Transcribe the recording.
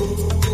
Ooh.